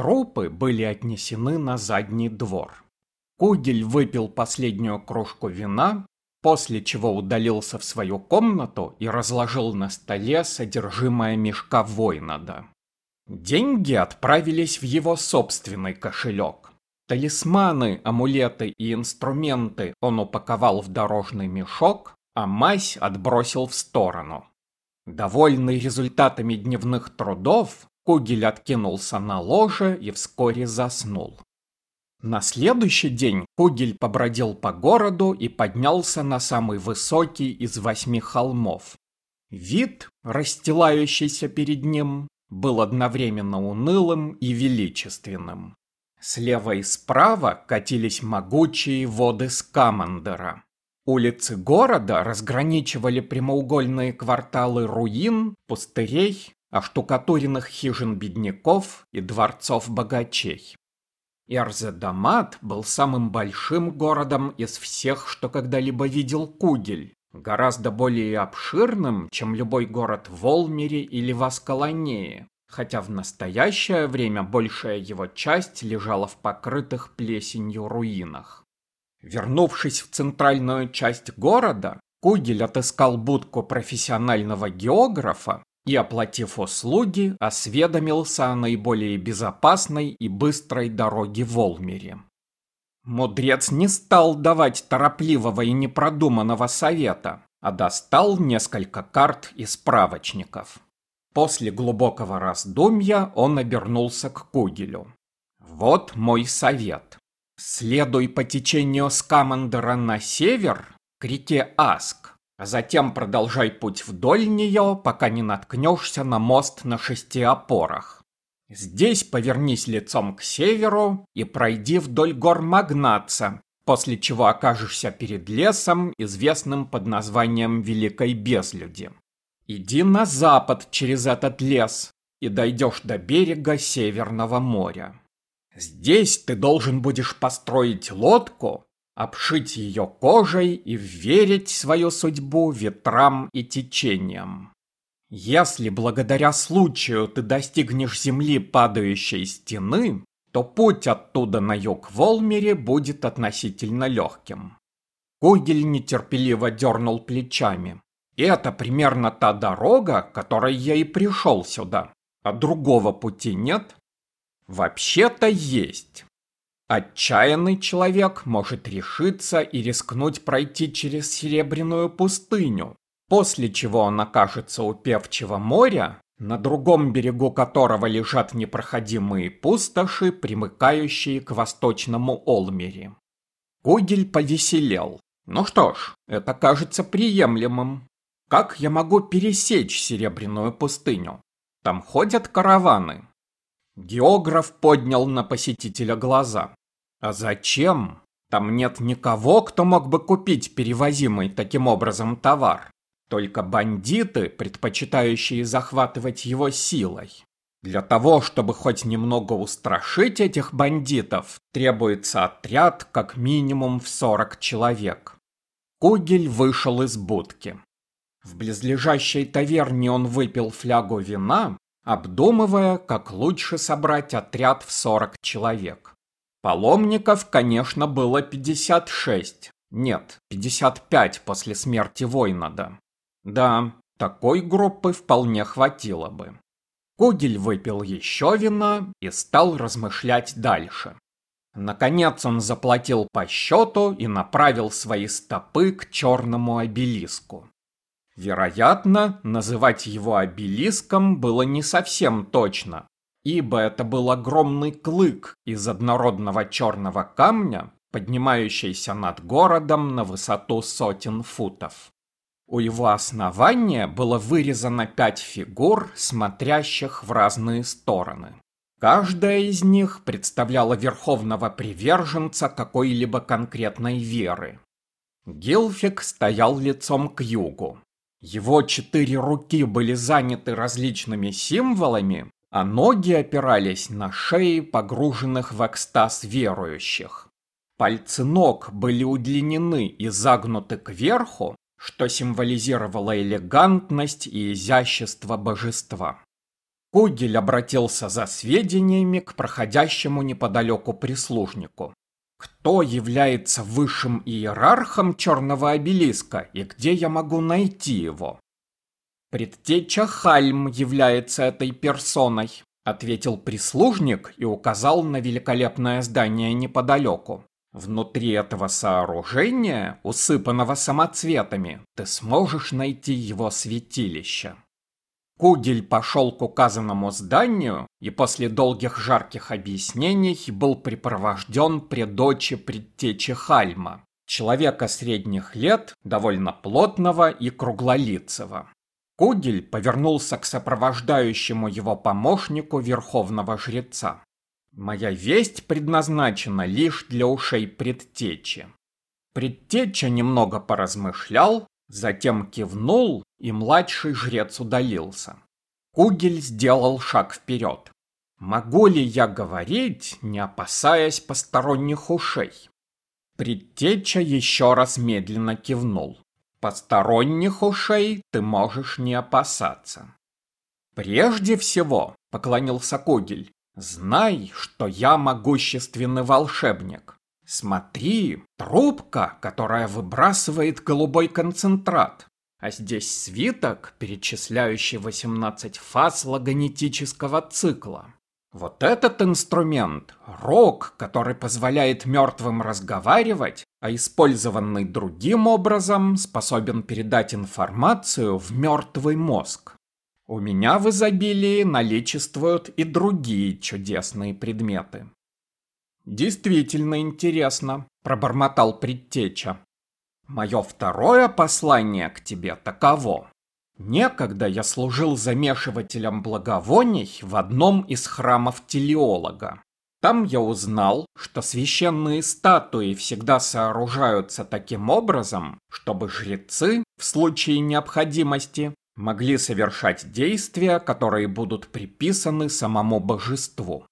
Трупы были отнесены на задний двор. Кугель выпил последнюю кружку вина, после чего удалился в свою комнату и разложил на столе содержимое мешка Войнада. Деньги отправились в его собственный кошелек. Талисманы, амулеты и инструменты он упаковал в дорожный мешок, а мазь отбросил в сторону. Довольный результатами дневных трудов, Кугель откинулся на ложе и вскоре заснул. На следующий день Кугель побродил по городу и поднялся на самый высокий из восьми холмов. Вид, расстилающийся перед ним, был одновременно унылым и величественным. Слева и справа катились могучие воды Скамандера. Улицы города разграничивали прямоугольные кварталы руин, пустырей, оштукатуренных хижин бедняков и дворцов богачей. Эрзедамат был самым большим городом из всех, что когда-либо видел Кугель, гораздо более обширным, чем любой город в Волмере или Васкалонее, хотя в настоящее время большая его часть лежала в покрытых плесенью руинах. Вернувшись в центральную часть города, Кугель отыскал будку профессионального географа и, оплатив услуги, осведомился о наиболее безопасной и быстрой дороге в Олмере. Мудрец не стал давать торопливого и непродуманного совета, а достал несколько карт и справочников. После глубокого раздумья он обернулся к Кугелю. «Вот мой совет. Следуй по течению Скамандера на север, к реке Аск, а затем продолжай путь вдоль нее, пока не наткнешься на мост на шести опорах. Здесь повернись лицом к северу и пройди вдоль гор Магнаца, после чего окажешься перед лесом, известным под названием Великой Безлюди. Иди на запад через этот лес и дойдешь до берега Северного моря. Здесь ты должен будешь построить лодку обшить ее кожей и верить свою судьбу ветрам и течениям. Если благодаря случаю ты достигнешь земли падающей стены, то путь оттуда на юг Волмере будет относительно легким. Кугель нетерпеливо дернул плечами. Это примерно та дорога, которой я и пришел сюда. А другого пути нет? Вообще-то есть. Отчаянный человек может решиться и рискнуть пройти через Серебряную пустыню, после чего он окажется у Певчего моря, на другом берегу которого лежат непроходимые пустоши, примыкающие к восточному Олмере. Кугель повеселел. Ну что ж, это кажется приемлемым. Как я могу пересечь Серебряную пустыню? Там ходят караваны. Географ поднял на посетителя глаза. А зачем? Там нет никого, кто мог бы купить перевозимый таким образом товар. Только бандиты, предпочитающие захватывать его силой. Для того, чтобы хоть немного устрашить этих бандитов, требуется отряд как минимум в 40 человек. Кугель вышел из будки. В близлежащей таверне он выпил флягу вина, обдумывая, как лучше собрать отряд в 40 человек. Паломников, конечно, было 56. Нет, 55 после смерти Войнада. Да, такой группы вполне хватило бы. Кугель выпил еще вина и стал размышлять дальше. Наконец он заплатил по счету и направил свои стопы к черному обелиску. Вероятно, называть его обелиском было не совсем точно, ибо это был огромный клык из однородного черного камня, поднимающийся над городом на высоту сотен футов. У его основания было вырезано пять фигур, смотрящих в разные стороны. Каждая из них представляла верховного приверженца какой-либо конкретной веры. Гилфик стоял лицом к югу. Его четыре руки были заняты различными символами, а ноги опирались на шеи погруженных в экстаз верующих. Пальцы ног были удлинены и загнуты кверху, что символизировало элегантность и изящество божества. Кугель обратился за сведениями к проходящему неподалеку прислужнику. Кто является высшим иерархом черного обелиска и где я могу найти его? Предтеча Хальм является этой персоной, ответил прислужник и указал на великолепное здание неподалеку. Внутри этого сооружения, усыпанного самоцветами, ты сможешь найти его святилище. Кугель пошел к указанному зданию и после долгих жарких объяснений был припровожден пред дочи предтечи Хальма, человека средних лет, довольно плотного и круглолицего. Кугель повернулся к сопровождающему его помощнику верховного жреца. «Моя весть предназначена лишь для ушей предтечи». Предтеча немного поразмышлял, Затем кивнул, и младший жрец удалился. Кугель сделал шаг вперед. Могу ли я говорить, не опасаясь посторонних ушей? Предтеча еще раз медленно кивнул. Посторонних ушей ты можешь не опасаться. Прежде всего, поклонился Кугель, знай, что я могущественный волшебник. Смотри, трубка, которая выбрасывает голубой концентрат. А здесь свиток, перечисляющий 18 фаз логонетического цикла. Вот этот инструмент – рог, который позволяет мертвым разговаривать, а использованный другим образом способен передать информацию в мертвый мозг. У меня в изобилии наличествуют и другие чудесные предметы. «Действительно интересно», — пробормотал предтеча. «Мое второе послание к тебе таково. Некогда я служил замешивателем благовоний в одном из храмов телеолога. Там я узнал, что священные статуи всегда сооружаются таким образом, чтобы жрецы, в случае необходимости, могли совершать действия, которые будут приписаны самому божеству.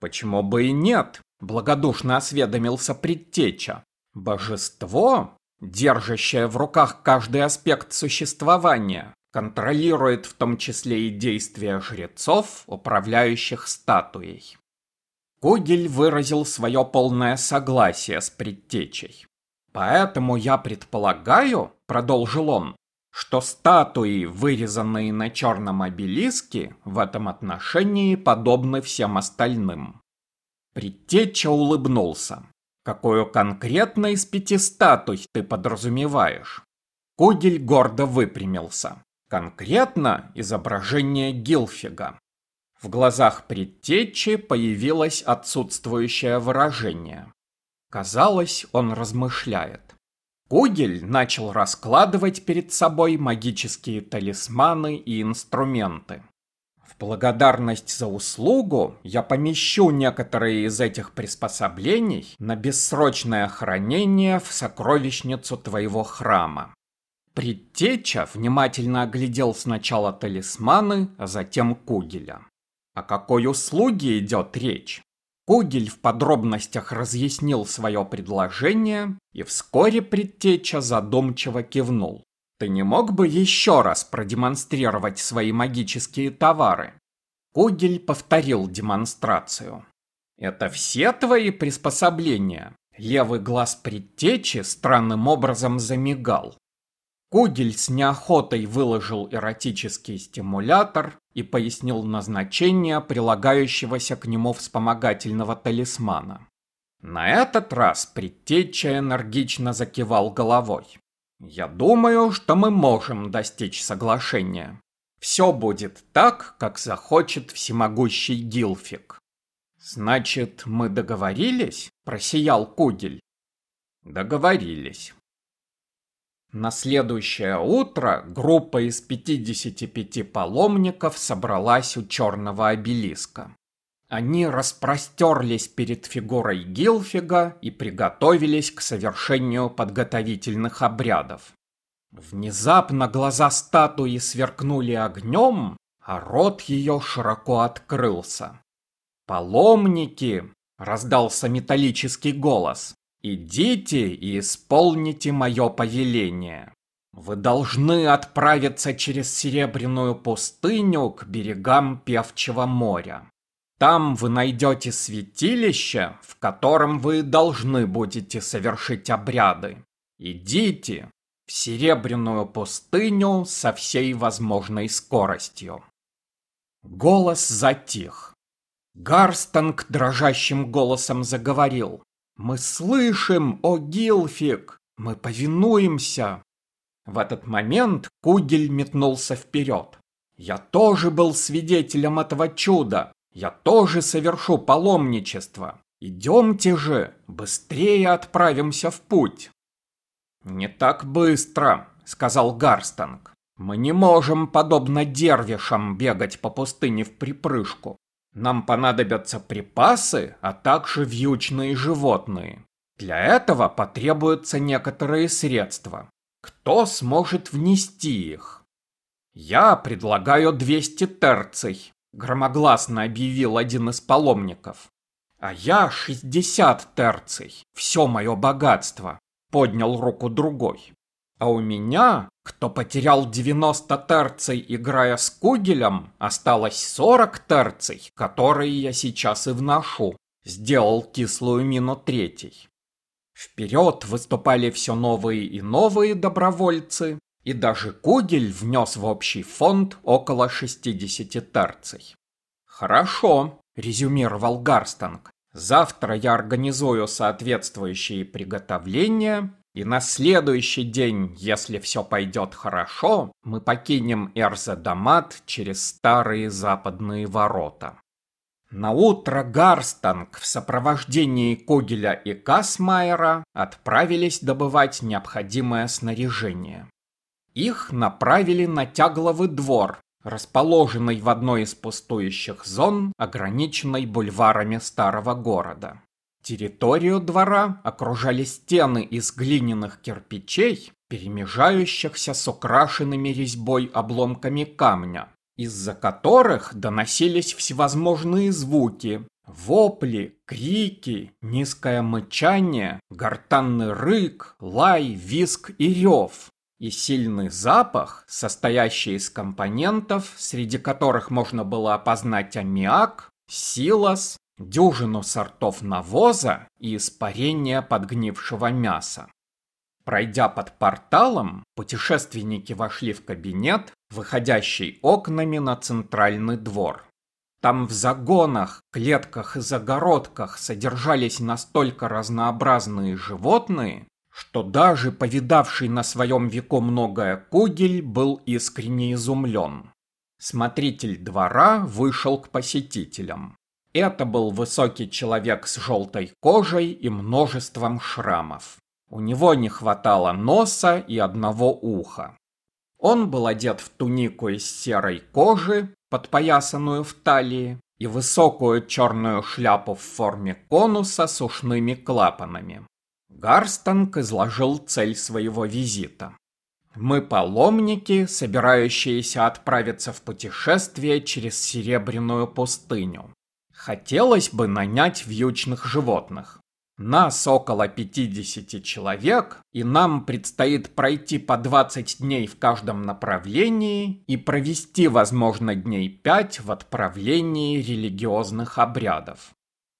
Почему бы и нет? Благодушно осведомился предтеча. Божество, держащее в руках каждый аспект существования, контролирует в том числе и действия жрецов, управляющих статуей. Кугель выразил свое полное согласие с предтечей. «Поэтому я предполагаю, — продолжил он, что статуи, вырезанные на черном обелиске, в этом отношении подобны всем остальным. Предтеча улыбнулся. Какую конкретно из пяти статуй ты подразумеваешь? Кугель гордо выпрямился. Конкретно изображение Гилфига. В глазах предтечи появилось отсутствующее выражение. Казалось, он размышляет. Кугель начал раскладывать перед собой магические талисманы и инструменты. В благодарность за услугу я помещу некоторые из этих приспособлений на бессрочное хранение в сокровищницу твоего храма. Предтеча внимательно оглядел сначала талисманы, а затем Кугеля. О какой услуге идет речь? Кугель в подробностях разъяснил свое предложение, и вскоре предтеча задумчиво кивнул. «Ты не мог бы еще раз продемонстрировать свои магические товары?» Кугель повторил демонстрацию. «Это все твои приспособления?» Левый глаз предтечи странным образом замигал. Кугель с неохотой выложил эротический стимулятор и пояснил назначение прилагающегося к нему вспомогательного талисмана. На этот раз предтеча энергично закивал головой. «Я думаю, что мы можем достичь соглашения. Все будет так, как захочет всемогущий Гилфик». «Значит, мы договорились?» – просиял Кугель. «Договорились». На следующее утро группа из 55 паломников собралась у черного обелиска. Они распростерлись перед фигурой Гилфига и приготовились к совершению подготовительных обрядов. Внезапно глаза статуи сверкнули огнем, а рот ее широко открылся. «Паломники!» — раздался металлический голос. «Идите и исполните мое повеление». Вы должны отправиться через Серебряную пустыню к берегам Певчего моря. Там вы найдете святилище, в котором вы должны будете совершить обряды. Идите в Серебряную пустыню со всей возможной скоростью. Голос затих. Гарстанг дрожащим голосом заговорил. «Мы слышим, о Гилфик! Мы повинуемся!» В этот момент Кугель метнулся вперед. «Я тоже был свидетелем этого чуда. Я тоже совершу паломничество. Идемте же, быстрее отправимся в путь». «Не так быстро», — сказал Гарстанг. «Мы не можем, подобно дервишам, бегать по пустыне в припрыжку. Нам понадобятся припасы, а также вьючные животные. Для этого потребуются некоторые средства. Кто сможет внести их? Я предлагаю 200 терций, громогласно объявил один из паломников. А я 60 терций, все мое богатство, поднял руку другой. А у меня, кто потерял 90 терций, играя с Кугелем, осталось 40 терций, которые я сейчас и вношу. Сделал кислую мину третий. Вперед выступали все новые и новые добровольцы, и даже Кугель внес в общий фонд около 60 терций. «Хорошо», — резюмировал Гарстанг. «Завтра я организую соответствующие приготовления, и на следующий день, если все пойдет хорошо, мы покинем Эрзадамат через старые западные ворота. На утро Гарстанг в сопровождении Когеля и Касмайера отправились добывать необходимое снаряжение. Их направили на Тягловый двор, расположенный в одной из пустующих зон, ограниченной бульварами старого города. Территорию двора окружали стены из глиняных кирпичей, перемежающихся с украшенными резьбой обломками камня, из-за которых доносились всевозможные звуки, вопли, крики, низкое мычание, гортанный рык, лай, виск и рев, и сильный запах, состоящий из компонентов, среди которых можно было опознать аммиак, силос, дюжину сортов навоза и испарения подгнившего мяса. Пройдя под порталом, путешественники вошли в кабинет, выходящий окнами на центральный двор. Там в загонах, клетках и загородках содержались настолько разнообразные животные, что даже повидавший на своем веку многое Кугель был искренне изумлен. Смотритель двора вышел к посетителям. Это был высокий человек с желтой кожей и множеством шрамов. У него не хватало носа и одного уха. Он был одет в тунику из серой кожи, подпоясанную в талии, и высокую черную шляпу в форме конуса с ушными клапанами. Гарстанг изложил цель своего визита. Мы паломники, собирающиеся отправиться в путешествие через Серебряную пустыню. Хотелось бы нанять вьючных животных. Нас около 50 человек, и нам предстоит пройти по 20 дней в каждом направлении и провести, возможно, дней 5 в отправлении религиозных обрядов.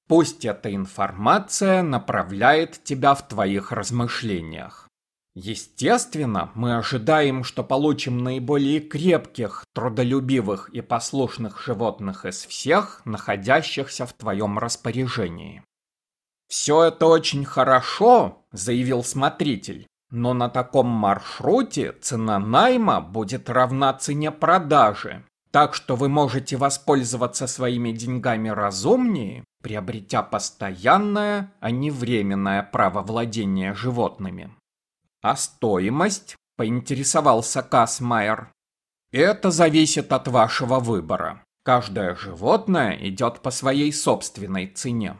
Пусть эта информация направляет тебя в твоих размышлениях. Естественно, мы ожидаем, что получим наиболее крепких, трудолюбивых и послушных животных из всех, находящихся в твоем распоряжении. «Все это очень хорошо», — заявил смотритель, «но на таком маршруте цена найма будет равна цене продажи, так что вы можете воспользоваться своими деньгами разумнее, приобретя постоянное, а не временное право владения животными». А стоимость? Поинтересовался Касмайер. Это зависит от вашего выбора. Каждое животное идет по своей собственной цене.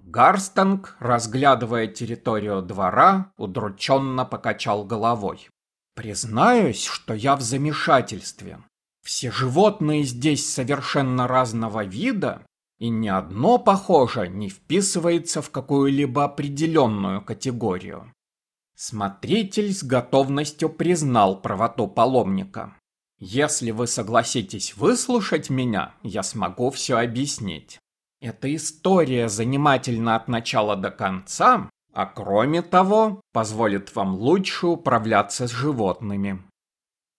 Гарстанг, разглядывая территорию двора, удрученно покачал головой. Признаюсь, что я в замешательстве. Все животные здесь совершенно разного вида, и ни одно, похоже, не вписывается в какую-либо определенную категорию. Смотритель с готовностью признал правоту паломника. Если вы согласитесь выслушать меня, я смогу все объяснить. Эта история занимательна от начала до конца, а кроме того, позволит вам лучше управляться с животными.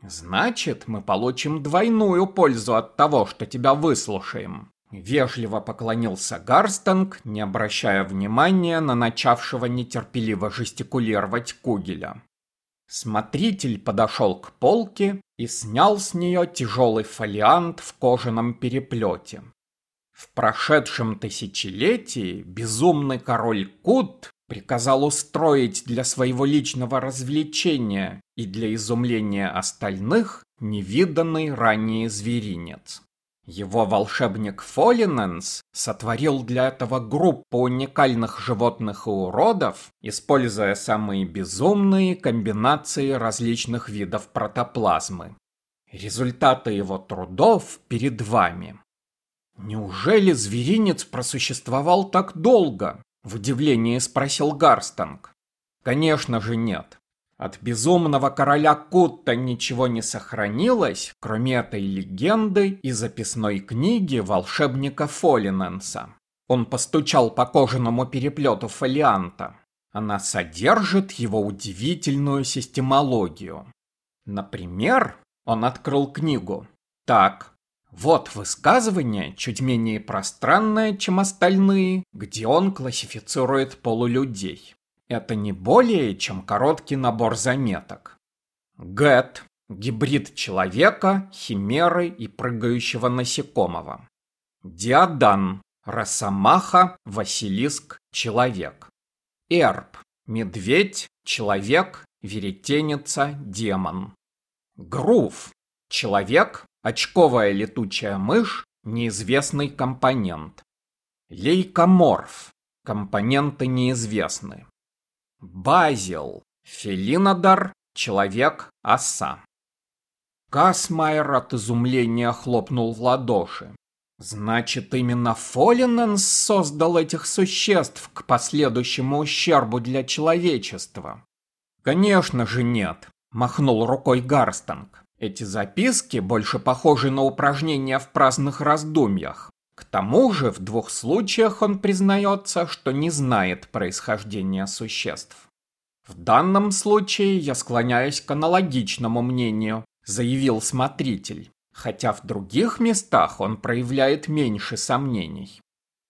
Значит, мы получим двойную пользу от того, что тебя выслушаем. Вежливо поклонился Гарстанг, не обращая внимания на начавшего нетерпеливо жестикулировать Кугеля. Смотритель подошел к полке и снял с нее тяжелый фолиант в кожаном переплете. В прошедшем тысячелетии безумный король Кут приказал устроить для своего личного развлечения и для изумления остальных невиданный ранее зверинец. Его волшебник Фолиненс сотворил для этого группу уникальных животных и уродов, используя самые безумные комбинации различных видов протоплазмы. Результаты его трудов перед вами. Неужели зверинец просуществовал так долго? В удивлении спросил Гарстанг. Конечно же нет. От безумного короля Кутта ничего не сохранилось, кроме этой легенды и записной книги волшебника Фолиненса. Он постучал по кожаному переплету фолианта. Она содержит его удивительную системологию. Например, он открыл книгу. Так, вот высказывание, чуть менее пространное, чем остальные, где он классифицирует полулюдей. Это не более, чем короткий набор заметок. Гэт – гибрид человека, химеры и прыгающего насекомого. Диадан – росомаха, василиск, человек. Эрб – медведь, человек, веретеница, демон. Грув – человек, очковая летучая мышь, неизвестный компонент. Лейкоморф – компоненты неизвестны. Базил. Фелинодар. Человек. Оса. Касмайер от изумления хлопнул в ладоши. Значит, именно Фолиненс создал этих существ к последующему ущербу для человечества? Конечно же нет, махнул рукой Гарстанг. Эти записки больше похожи на упражнения в праздных раздумьях. К тому же в двух случаях он признается, что не знает происхождения существ. В данном случае я склоняюсь к аналогичному мнению, заявил смотритель, хотя в других местах он проявляет меньше сомнений.